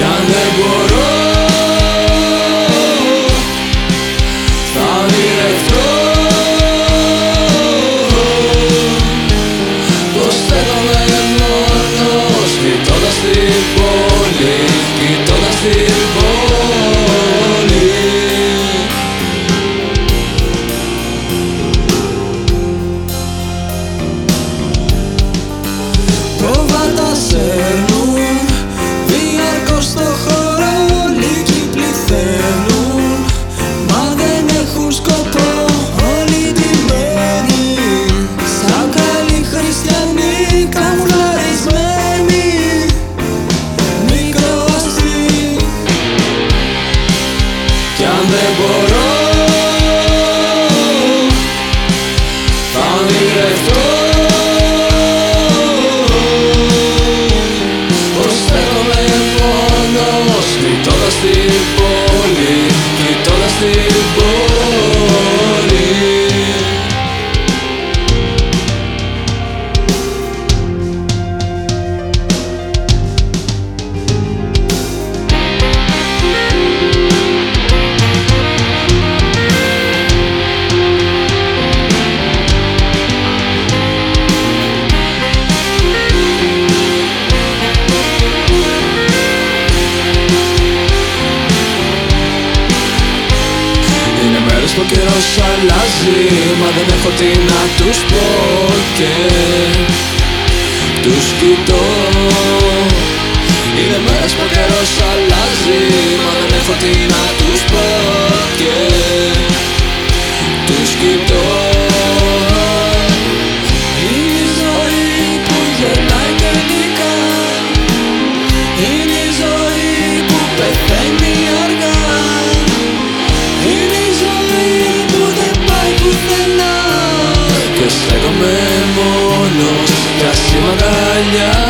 让爱过。Ξέρεις το καιρός αλλάζει Μα δεν έχω τι να τους πω και τους κοιτώ. Είναι μέρες που ο καιρός για σήμερα